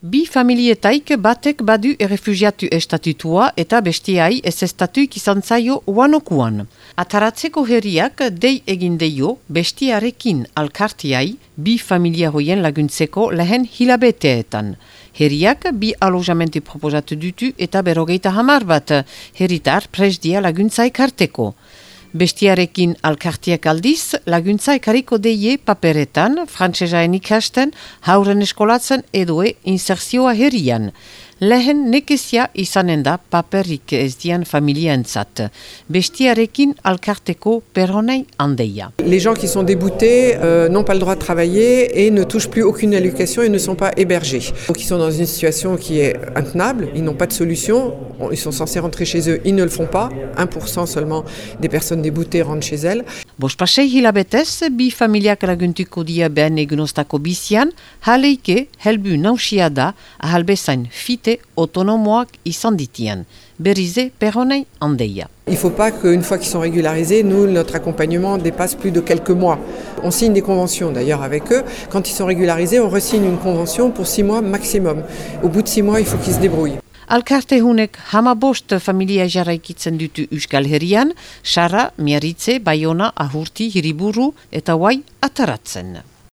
Bi familietaik batek badu errefugiatu estatutua eta bestiai ez estatuik izan zaio uanokuan. Ataratzeko herriak dei egin deio bestiarekin alkartiai bi familia hoien laguntzeko lehen hilabeteetan. Herriak bi alojamenti proposatu dutu eta berogeita hamar bat herritar presdia laguntzaik karteko. Bestiarekin alkartiak aldiz, laguntza ekariko deie paperetan, frantsesaen ikasten, hauren eskolatzen edoe inserzioa herrian. Lehen nekezia izanen da paperik ez dian familientzat. Bestiarekin alkarteko peronei andeia. Les gens qui sont déboutés euh, n'ont pas le droit de travailler et ne touchent plus aucune allocation et ne sont pas hébergés. Donc ils sont dans une situation qui est intenable, ils n'ont pas de solution, ils sont censés rentrer chez eux, ils ne le font pas. 1% seulement des personnes déboutées rentrent chez elles. Bospasei hilabetez, bi familiak laguntuko dia egunostako bizian, haleike helbu nausia da ahalbezain fite autonomoak izan ditian. Berize peronei andeia. Il ne faut pas qu'une fois qu'ils sont régularisés, nous, notre accompagnement dépasse plus de quelques mois. On signe des conventions d'ailleurs avec eux. Quand ils sont régularisés, on resigne une convention pour six mois maximum. Au bout de six mois, il faut qu'ils se débrouillent. Alkarte hunek hamabost familia jarraikitzen dutu Euskal Herrian, Sara, Miaritze, Bayona, Ahurti, Hiriburu eta Wai ataratzen.